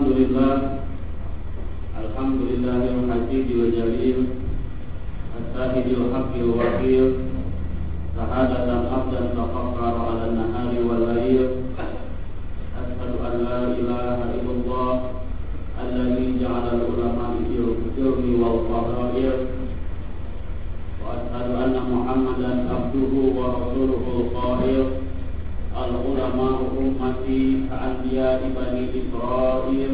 الحمد لله الحمد لله الحميد الجليل الشاهد الحق الوكيل شهادة عبدا تفكر على النهار والليل أشهد أن لا إله إلا الله الذي جعل العلماء في الكرم والفضائل وأشهد أن محمدا عبده ورسوله القائل. العلماء أمتي كأنبياء بني إسرائيل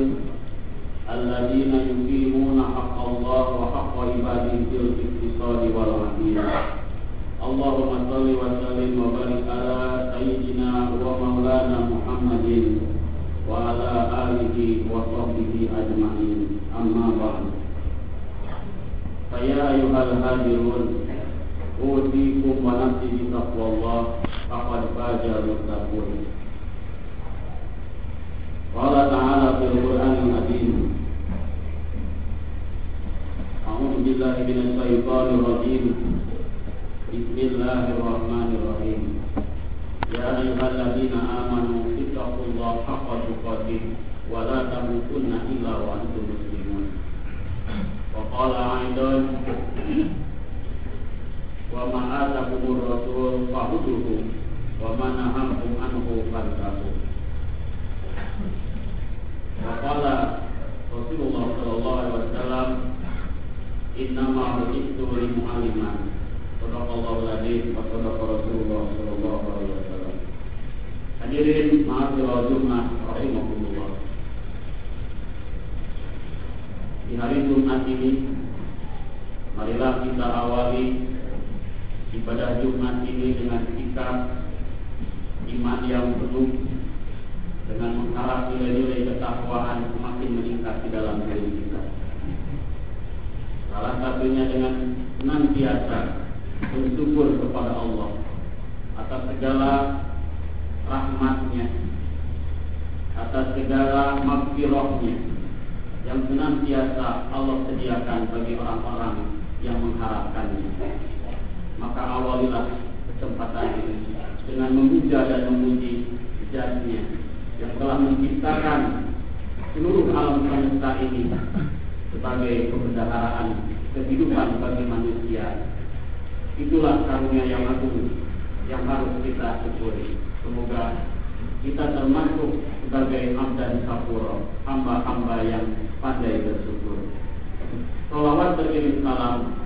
الذين يقيمون حق الله وحق عباده في الاقتصاد والعدل اللهم صل وسلم وبارك على سيدنا ومولانا محمد وعلى آله وصحبه أجمعين أما بعد فيا أيها الهادرون أوصيكم ونفسي بتقوى الله فقد فاز المتقون قال تعالى في القرآن الحكيم أعوذ بالله من الشيطان الرجيم بسم الله الرحمن الرحيم يا أيها الذين آمنوا اتقوا الله حق تقاته ولا تموتن إلا وأنتم مسلمون وقال أيضا وما آتاكم الرسول fahuduhu wa manahakum anhu fantahu. Wakala Rasulullah Sallallahu Alaihi Wasallam Innama hukitu li mu'aliman Sadaqallahu lalim wa sadaqa Rasulullah Sallallahu Alaihi Wasallam. Hadirin ma'asirah Jumat Rahimahullah Di hari Jumat ini Marilah kita awali ibadah Jumat ini dengan sikap iman yang penuh dengan mengharap nilai-nilai ketakwaan semakin meningkat di dalam diri kita. Salah satunya dengan senantiasa bersyukur kepada Allah atas segala rahmatnya, atas segala makfirahnya yang senantiasa Allah sediakan bagi orang-orang yang mengharapkannya. Maka awalilah kesempatan ini dengan memuja dan memuji jasnya yang telah menciptakan seluruh alam semesta ini sebagai kebendaharaan kehidupan bagi manusia. Itulah karunia yang agung yang harus kita syukuri. Semoga kita termasuk sebagai abdan sapuro, hamba-hamba yang pandai bersyukur. Salawat berkirim salam.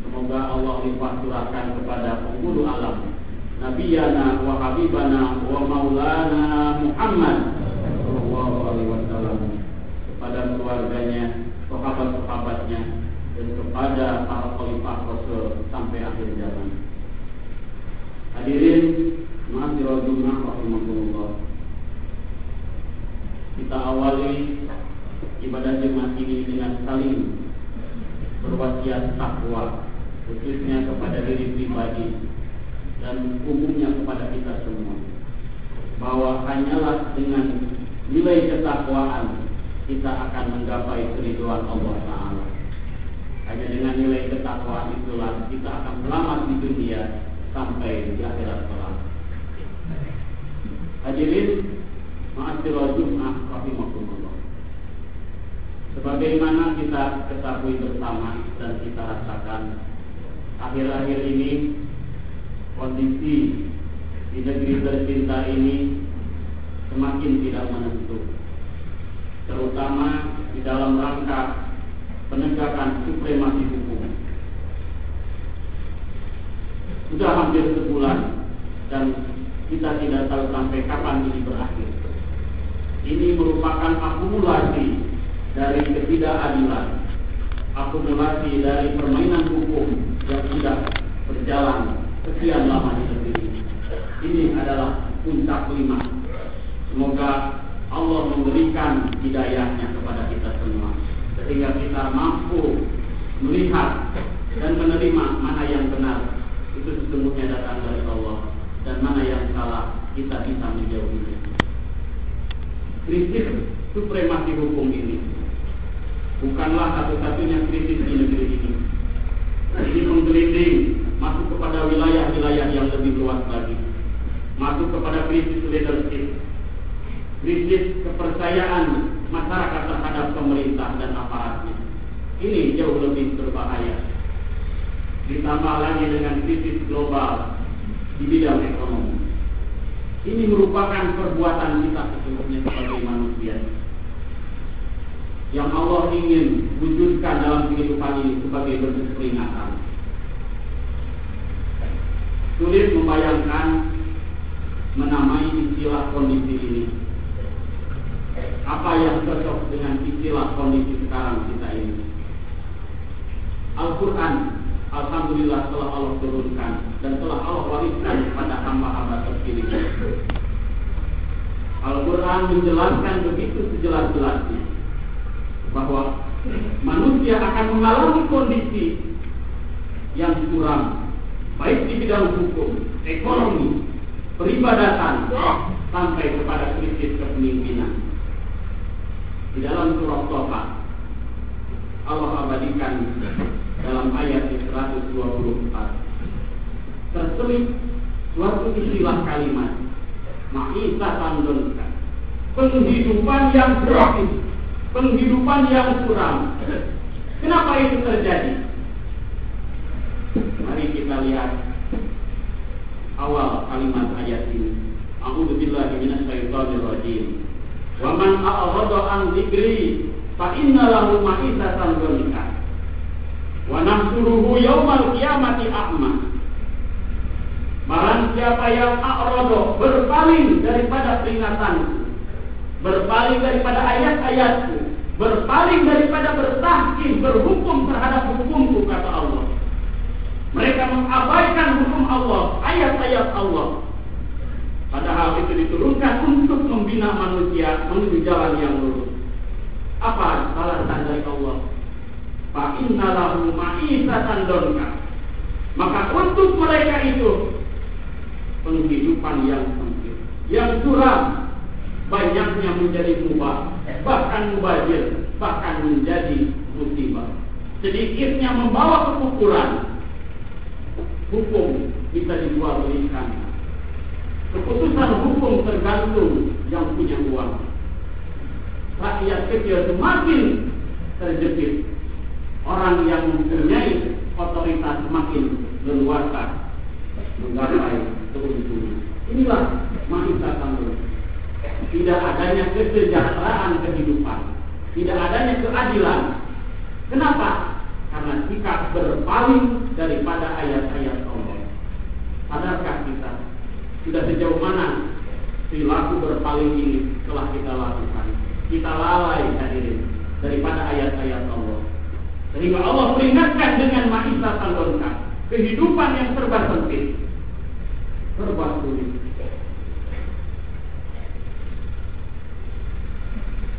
Semoga Allah limpah curahkan kepada penghulu alam Nabiyana wa Habibana wa Maulana Muhammad Sallallahu Alaihi Wasallam kepada keluarganya, sahabat-sahabatnya, dan kepada para khalifah Rasul sampai akhir zaman. Hadirin, Masjidul Jumat rahimahullah. Kita awali ibadah Jumat ini dengan saling berwasiat takwa, khususnya kepada diri pribadi dan umumnya kepada kita semua bahwa hanyalah dengan nilai ketakwaan kita akan menggapai keriduan Allah Taala. Hanya dengan nilai ketakwaan itulah kita akan selamat di dunia sampai di akhirat kelak. Hadirin, ma'asyiral Jum'ah rahimakumullah. Sebagaimana kita ketahui bersama dan kita rasakan akhir-akhir ini kondisi di negeri tercinta ini semakin tidak menentu. Terutama di dalam rangka penegakan supremasi hukum. Sudah hampir sebulan dan kita tidak tahu sampai kapan ini berakhir. Ini merupakan akumulasi dari ketidakadilan akumulasi dari permainan hukum yang sudah berjalan sekian lama di negeri ini. Ini adalah puncak lima. Semoga Allah memberikan hidayahnya kepada kita semua. Sehingga kita mampu melihat dan menerima mana yang benar. Itu sesungguhnya datang dari Allah. Dan mana yang salah kita bisa menjauhinya. Krisis supremasi hukum ini bukanlah satu-satunya krisis di negeri ini. Ini menggelinding masuk kepada wilayah-wilayah yang lebih luas lagi. Masuk kepada krisis leadership. Krisis kepercayaan masyarakat terhadap pemerintah dan aparatnya. Ini jauh lebih berbahaya. Ditambah lagi dengan krisis global di bidang ekonomi. Ini merupakan perbuatan kita sesungguhnya yang Allah ingin wujudkan dalam kehidupan ini sebagai bentuk peringatan. Sulit membayangkan menamai istilah kondisi ini. Apa yang cocok dengan istilah kondisi sekarang kita ini? Al-Quran, Alhamdulillah telah Allah turunkan dan telah Allah wariskan kepada hamba-hamba terpilih. Al-Quran menjelaskan begitu sejelas-jelasnya bahwa manusia akan mengalami kondisi yang suram baik di bidang hukum, ekonomi, peribadatan, sampai kepada krisis kepemimpinan. Di dalam surah Toha, Allah abadikan dalam ayat 124 terselip suatu istilah kalimat Ma'isa tandunka penghidupan yang gratis penghidupan yang suram kenapa itu terjadi Mari kita lihat awal kalimat ayat ini. A'udzu billahi minasyaitonir rajim. Wa man a'rada an dzikri fa inna lahu ma'isatan dhanka. Wa nahsuruhu yaumal qiyamati a'ma. Barang siapa yang a'rada berpaling daripada peringatanku, berpaling daripada ayat-ayatku, berpaling daripada bertahkim, berhukum terhadap hukumku kata Allah mereka mengabaikan hukum Allah, ayat-ayat Allah. Padahal itu diturunkan untuk membina manusia menuju jalan yang lurus. Apa balasan dari Allah? Fa inna lahu ma'isatan donka. Maka untuk mereka itu penghidupan yang sempit, yang suram, banyaknya menjadi mubah, bahkan mubazir, bahkan menjadi musibah. Sedikitnya membawa kekufuran, hukum bisa dijual belikan. Keputusan hukum tergantung yang punya uang. Rakyat kecil semakin terjepit. Orang yang mempunyai otoritas semakin leluasa menggapai keuntungan. Inilah mahisa tanggung. Tidak adanya kesejahteraan kehidupan. Tidak adanya keadilan. Kenapa? karena sikap berpaling daripada ayat-ayat Allah. Sadarkah kita sudah sejauh mana perilaku berpaling ini telah kita lakukan? Kita lalai hadirin daripada ayat-ayat Allah. Sehingga Allah peringatkan dengan ma'isa talonka. Kehidupan yang serba sempit. Serba sulit.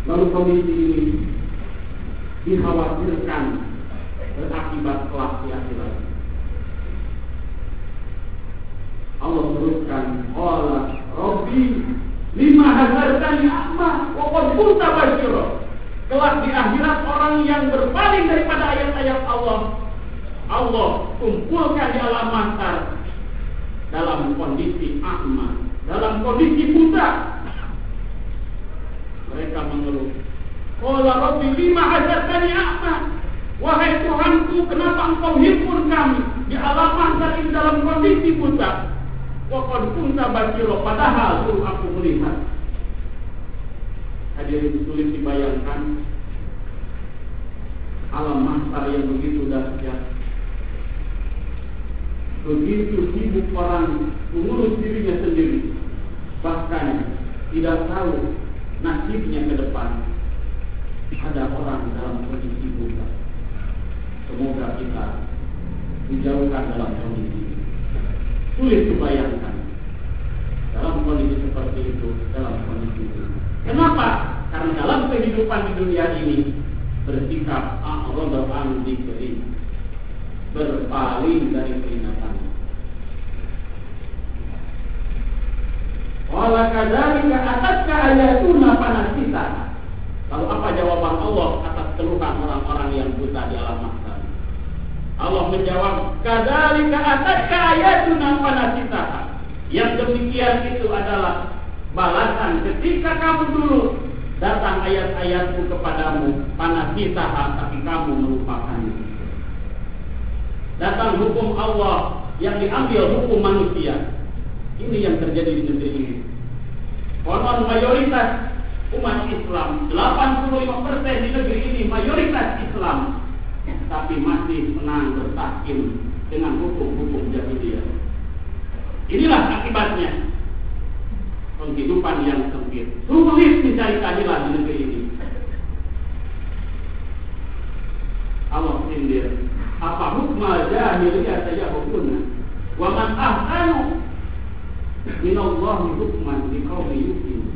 Lalu kondisi ini dikhawatirkan berakibat kelak di akhirat. Allah teruskan, Allah Robbi lima hazartani amma wa qad kunta basyira." Kelak di akhirat orang yang berpaling daripada ayat-ayat Allah, Allah kumpulkan di alam mahsyar dalam kondisi akma, dalam kondisi buta. Mereka mengeluh, Qala Rabbi lima hazartani amma Wahai Tuhanku, kenapa engkau himpun kami di alam mahsyar ini dalam kondisi buta? Wakon kunta basiro, padahal suruh aku melihat. Hadirin sulit dibayangkan alam mahsyar yang begitu dahsyat. Begitu sibuk orang mengurus dirinya sendiri, bahkan tidak tahu nasibnya ke depan. Ada orang dalam kondisi buta. Semoga kita dijauhkan dalam kondisi sulit dibayangkan dalam kondisi seperti itu dalam kondisi itu. Kenapa? Karena dalam kehidupan di dunia ini bersikap a'rada an berpaling dari peringatan. Wala kadzalika atatka ayatuna panasita. Lalu apa jawaban Allah atas keluhan orang-orang yang buta di alam Allah menjawab, "Kadzalika atatka ayatuna fanasitaha." Yang demikian itu adalah balasan ketika kamu dulu Datang ayat-ayatku kepadamu, panas kita tapi kamu melupakannya. Datang hukum Allah yang diambil hukum manusia. Ini yang terjadi di negeri ini. Konon mayoritas umat Islam, 85% di negeri ini mayoritas Islam, tapi masih senang bertakim dengan hukum-hukum jahiliyah. Inilah akibatnya penghidupan yang sempit. Sulit mencari keadilan di negeri ini. Allah sindir. Apa hukma jahiliyah saja hukumnya? Wa man ahsanu min Allah hukman liqaumi yuqinun.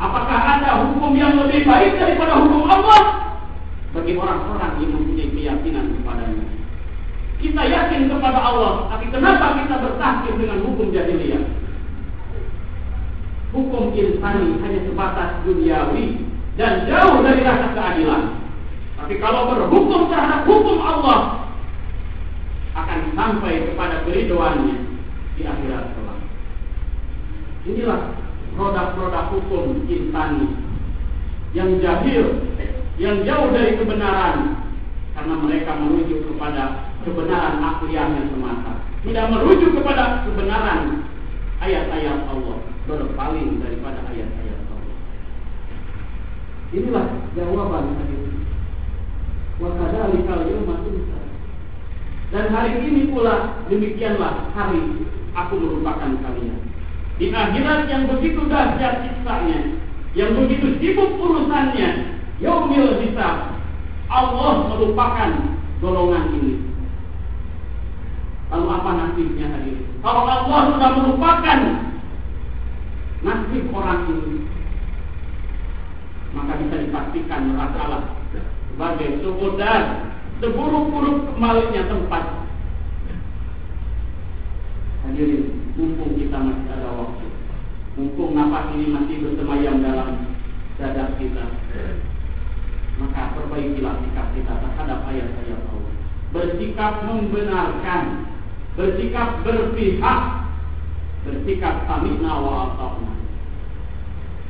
Apakah ada hukum yang lebih baik daripada hukum Allah bagi orang-orang yang mempunyai keyakinan kepadanya? Kita yakin kepada Allah, tapi kenapa kita bertahkim dengan hukum jahiliyah? Hukum insani hanya sebatas duniawi dan jauh dari rasa keadilan. Tapi kalau berhukum terhadap hukum Allah akan sampai kepada keridoannya di akhirat kelak. Inilah produk-produk hukum insani yang jahil, yang jauh dari kebenaran karena mereka merujuk kepada kebenaran yang semata, tidak merujuk kepada kebenaran ayat-ayat Allah, berpaling daripada ayat-ayat Allah. Inilah jawaban hadis. Wa kadzalikal yawma Dan hari ini pula demikianlah hari aku merupakan kalian. Di akhirat yang begitu dahsyat siksanya, yang begitu sibuk urusannya, yaumil hisab, Allah melupakan golongan ini. Lalu apa nasibnya hadir? Kalau Allah sudah melupakan nasib orang ini, maka bisa dipastikan neraka sebagai sebudan seburuk-buruk kembalinya tempat. Hadirin, mumpung kita masih ada waktu, mumpung nafas ini masih bersemayam dalam dada kita, maka perbaikilah sikap kita terhadap ayat-ayat Allah. Bersikap membenarkan, bersikap berpihak, bersikap sami'na wa.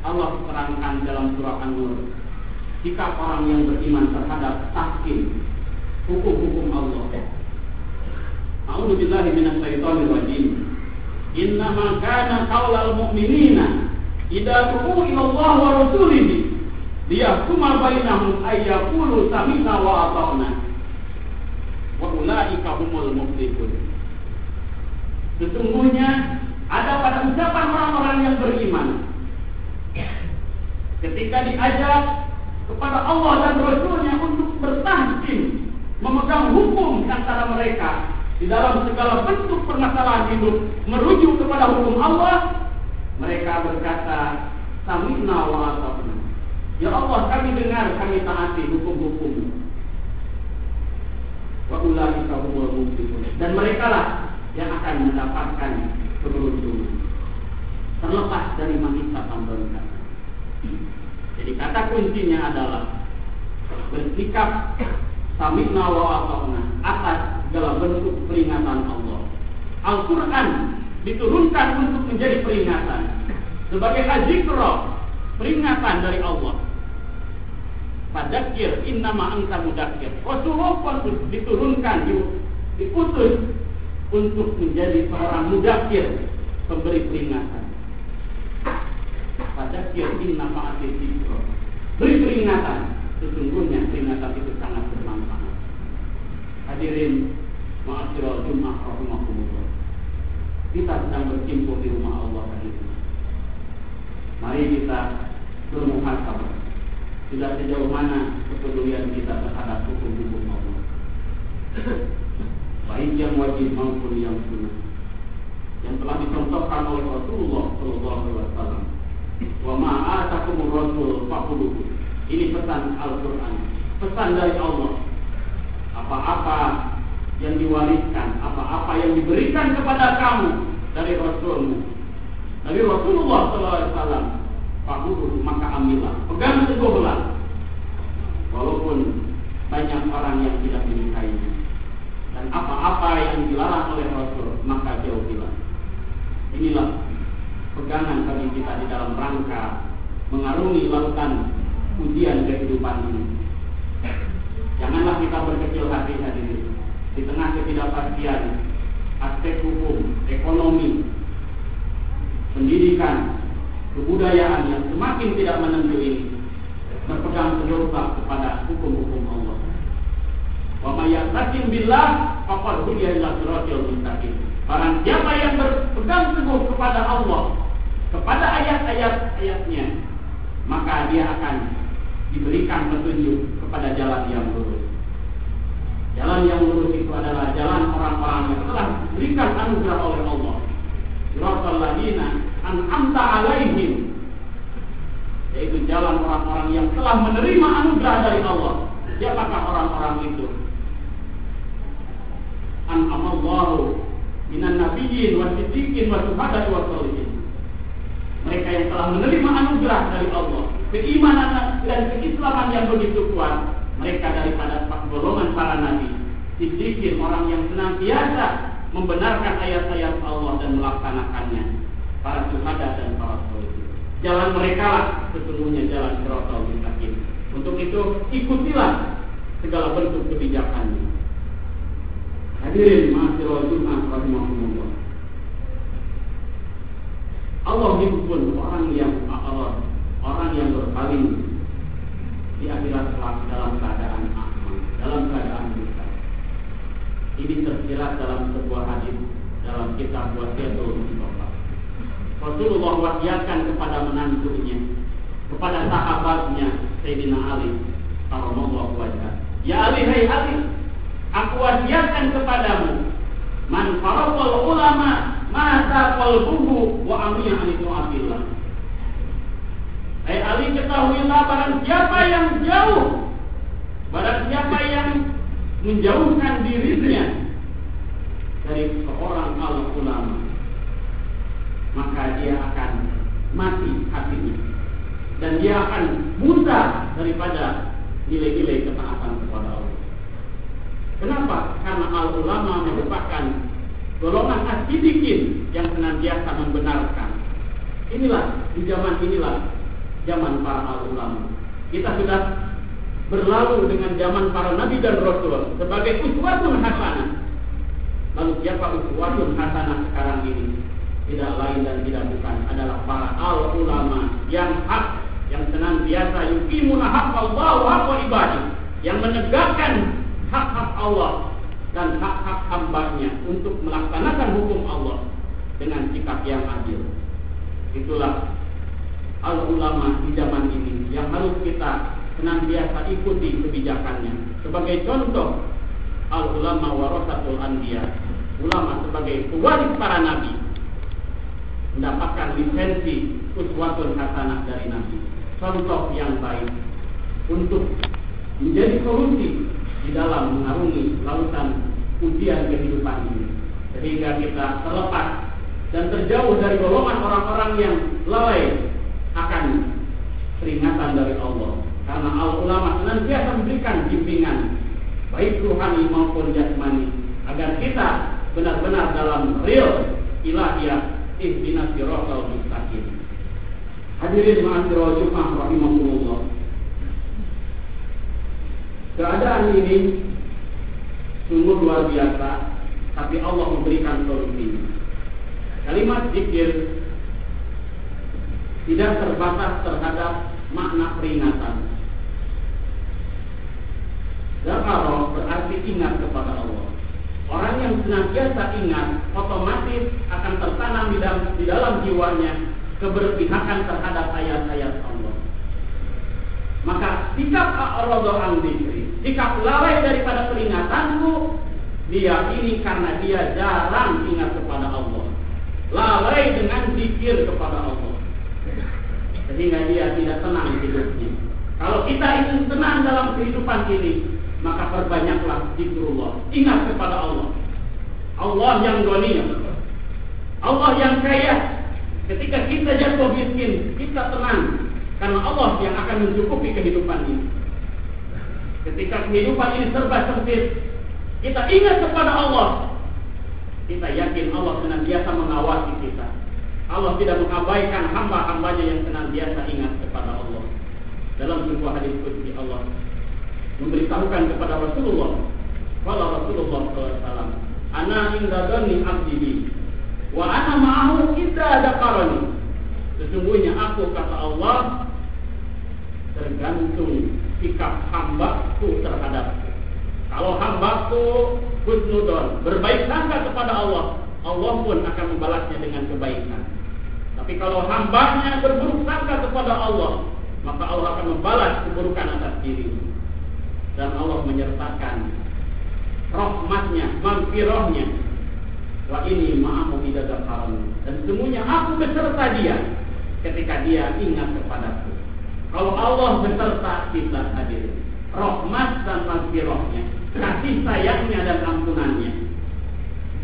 Allah terangkan dalam surah An-Nur sikap orang yang beriman terhadap tahkim hukum-hukum Allah. A'udzu billahi minasyaitonir rajim. Innama kana qaulal mu'minina idza du'u ila Allah wa rasulih liyahkuma bainahum ay yaqulu sami'na wa ata'na. Wa ulaika humul muflihun. Sesungguhnya ada pada ucapan orang-orang yang beriman ketika diajak kepada Allah dan Rasulnya untuk bertahkim memegang hukum antara mereka di dalam segala bentuk permasalahan hidup merujuk kepada hukum Allah, mereka berkata, Sami'na wa. Ya Allah, kami dengar, kami taati hukum-hukum. Wa ulaika humul. Dan mereka lah yang akan mendapatkan keberuntungan. Terlepas dari manisa tambahkan. Jadi kata kuncinya adalah bersikap sami'na wa atas dalam bentuk peringatan Allah. Al-Quran diturunkan untuk menjadi peringatan. Sebagai azikro, peringatan dari Allah. Fadakir innama anta mudakir. Rasulullah diturunkan, diputus untuk menjadi seorang mudakir, pemberi peringatan. Fadakir innama zikro. Beri peringatan. Sesungguhnya peringatan itu. Hadirin Ma'asyiral Jum'ah rahimahumullah. Kita sedang berkumpul di rumah Allah hari ini. Mari kita bermuhasabah. Sudah sejauh mana kepedulian kita terhadap hukum-hukum Allah. Baik yang wajib maupun yang sunnah. Yang telah dicontohkan oleh Rasulullah Sallallahu Alaihi Wasallam. Wa ma'atakumur Rasul fakuluhu. Ini pesan Al-Quran. Pesan dari Allah. Yang diwariskan, apa-apa yang diberikan kepada kamu dari Rasulmu, dari Rasulullah SAW, Fakuduh maka ambillah, pegang teguhlah, walaupun banyak orang yang tidak menyukainya. Dan apa-apa yang dilarang oleh Rasul, maka jauhilah. Inilah pegangan bagi kita di dalam rangka mengarungi lautan ujian kehidupan ini. Janganlah kita berkecil hati hadirin di tengah ketidakpastian aspek hukum, ekonomi, pendidikan, kebudayaan yang semakin tidak menentu ini berpegang teguh kepada hukum-hukum Allah. Wa may yaqim billah faqad hudiya ila siratal mustaqim. Barang siapa yang berpegang teguh kepada Allah, kepada ayat-ayat-ayatnya, maka dia akan diberikan petunjuk kepada jalan yang lurus. Jalan yang lurus itu adalah jalan orang-orang yang telah diberikan anugerah oleh Allah. Siratal ladina an'amta alaihim yaitu jalan orang-orang yang telah menerima anugerah dari Allah. Siapakah orang-orang itu? An'amallahu minan nabiyyin wa siddiqin wa syuhada'i wa sholihin. Mereka yang telah menerima anugerah dari Allah, keimanan dan keislaman yang begitu kuat, mereka daripada golongan para nabi, siddiqin orang yang senantiasa membenarkan ayat-ayat Allah dan melaksanakannya, para syuhada dan para sholihin. Jalan mereka lah sesungguhnya jalan siratal mustaqim. Untuk itu ikutilah segala bentuk kebijakannya. Hadirin ma'asyiral Jumat rahimahumullah. Allah pun orang yang Allah, orang yang berpaling di akhirat dalam keadaan aman, dalam keadaan besar. Ini tersirat dalam sebuah hadis dalam kitab Wasiatul Mustafa. Rasulullah wasiatkan kepada menantunya, kepada sahabatnya Sayyidina Ali radhiyallahu wajah. Ya Ali, hai Ali, aku wasiatkan kepadamu man farawal ulama mata qalbuhu wa amiya an abillah. Hai Ali ketahuilah barang siapa yang jauh barang siapa yang menjauhkan dirinya dari seorang al ulama maka dia akan mati hatinya dan dia akan buta daripada nilai-nilai ketaatan kepada Allah. Kenapa? Karena al ulama merupakan golongan asidikin yang senantiasa membenarkan. Inilah di zaman inilah zaman para ulama. Kita sudah berlalu dengan zaman para nabi dan rasul sebagai uswatun hasanah. Lalu siapa uswatun hasanah sekarang ini? tidak lain dan tidak bukan adalah para al ulama yang hak yang senantiasa yuqimuna hak Allah wa ibadah yang menegakkan hak-hak Allah dan hak-hak hambanya untuk melaksanakan hukum Allah dengan sikap yang adil. Itulah al ulama di zaman ini yang harus kita senantiasa ikuti kebijakannya. Sebagai contoh, al ulama warasatul anbiya, ulama sebagai pewaris para nabi mendapatkan lisensi uswatun hasanah dari Nabi. Contoh yang baik untuk menjadi solusi di dalam mengarungi lautan ujian kehidupan ini. Sehingga kita terlepas dan terjauh dari golongan orang-orang yang lalai akan peringatan dari Allah. Karena al ulama senantiasa memberikan bimbingan baik rohani maupun jasmani agar kita benar-benar dalam real ilahiyah ihdinas siratal mustaqim. Hadirin ma'asyiral Jumat rahimahullah. Keadaan ini sungguh luar biasa, tapi Allah memberikan solusi. Kalimat zikir tidak terbatas terhadap makna peringatan. Zakaro berarti ingat kepada Allah. Orang yang senantiasa ingat otomatis akan tertanam di dalam, di dalam jiwanya keberpihakan terhadap ayat-ayat Allah. Maka sikap a'radu an sikap lalai daripada peringatanku, dia ini karena dia jarang ingat kepada Allah. Lalai dengan zikir kepada Allah. Sehingga dia tidak tenang hidupnya. Kalau kita ingin tenang dalam kehidupan ini, maka perbanyaklah zikrullah. Ingat kepada Allah. Allah yang dunia. Allah yang kaya. Ketika kita jatuh miskin, kita tenang. Karena Allah yang akan mencukupi kehidupan ini. Ketika kehidupan ini serba sempit, kita ingat kepada Allah. Kita yakin Allah senantiasa mengawasi kita. Allah tidak mengabaikan hamba-hambanya yang senantiasa ingat kepada Allah. Dalam sebuah hadis kunci Allah memberitahukan kepada Rasulullah, kalau Rasulullah SAW, Ana inda dhanni abdi wa ana ma'ahu idza dzakarani. Sesungguhnya aku kata Allah tergantung sikap hambaku terhadap kalau hambaku husnudon berbaik sangka kepada Allah Allah pun akan membalasnya dengan kebaikan tapi kalau hambanya berburuk sangka kepada Allah maka Allah akan membalas keburukan atas diri. Dan Allah menyertakan rahmatnya, maghfirahnya. Wa ini ma'amu idza dan semuanya aku beserta dia ketika dia ingat kepadaku. Kalau Allah beserta kita hadir, rahmat dan maghfirahnya, kasih sayangnya dan ampunannya.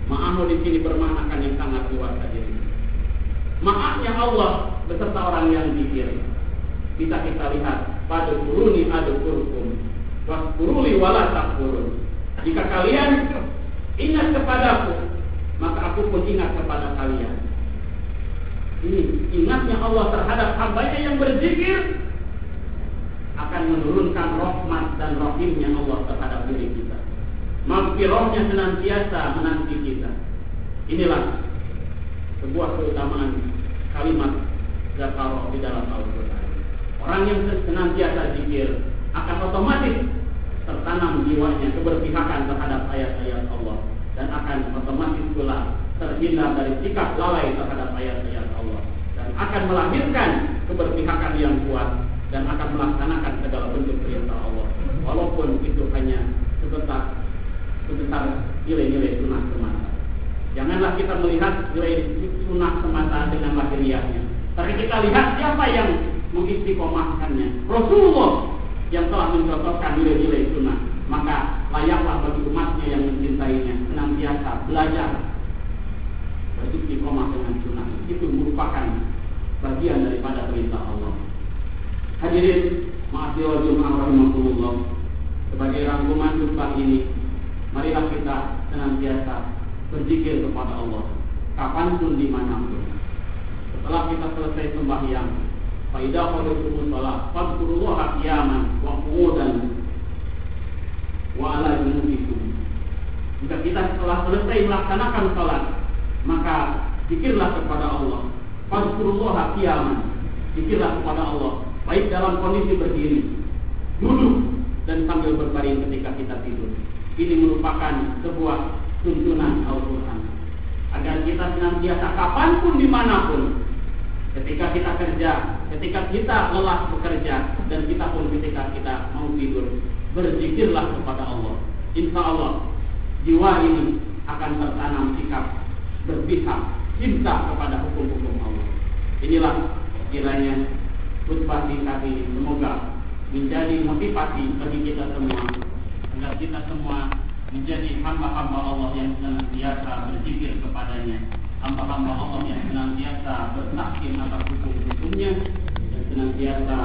Ma'amu di sini bermaknakan yang sangat luas hadir. Maafnya Allah beserta orang yang zikir. Bisa kita lihat pada kuruni ada kurkum, waskuruli wala takfurun. Jika kalian ingat kepadaku, maka aku pun ingat kepada kalian. Ini ingatnya Allah terhadap hambanya yang berzikir akan menurunkan rahmat dan rahimnya Allah terhadap diri kita. Maghfirahnya senantiasa menanti kita. Inilah sebuah keutamaan kalimat zakarah di dalam Al-Quran. Orang yang senantiasa zikir akan otomatis tertanam jiwanya keberpihakan terhadap ayat-ayat Allah. Dan akan otomatis pula terhindar dari sikap lalai terhadap ayat-ayat Allah. Dan akan melahirkan keberpihakan yang kuat dan akan melaksanakan segala bentuk perintah Allah. Walaupun itu hanya sebentar sebesar nilai-nilai sunnah semata janganlah kita melihat nilai sunnah semata dengan lahiriahnya. Tapi kita lihat siapa yang mengistiqomahkannya. Rasulullah yang telah mencontohkan nilai-nilai sunnah. Maka layaklah bagi umatnya yang mencintainya. Senantiasa belajar beristiqomah dengan sunnah. Itu merupakan bagian daripada perintah Allah. Hadirin ma'asyiral Jumat rahimahullah. Sebagai rangkuman khutbah ini, marilah kita senantiasa berzikir kepada Allah kapan pun di mana pun. Setelah kita selesai sembahyang, faidah qadatumus salat, fadkurullaha qiyaman wa qu'udan wa ala junubikum. Jika kita setelah selesai melaksanakan salat, maka zikirlah kepada Allah. Fadkurullaha qiyaman. Zikirlah kepada Allah baik dalam kondisi berdiri, duduk, dan sambil berbaring ketika kita tidur. Ini merupakan sebuah tuntunan Al-Quran. Agar kita senantiasa kapan pun di mana pun, ketika kita kerja, ketika kita lelah bekerja, dan kita pun ketika kita mau tidur, berzikirlah kepada Allah. Insya Allah, jiwa ini akan tertanam sikap berpihak, cinta kepada hukum-hukum Allah. Inilah kiranya khutbah singkat ini semoga menjadi motivasi bagi kita semua agar kita semua menjadi hamba-hamba Allah yang senantiasa berzikir kepadanya. Hamba-hamba Allah yang senantiasa bertaklim atas hukum-hukumnya dan senantiasa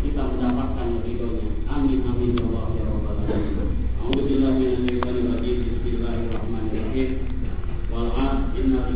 kita mendapatkan ridhonya. Amin amin ya Allah ya Rabbal alamin. A'udzubillahi minasyaitonir rajim. Bismillahirrahmanirrahim. Wal 'asr innal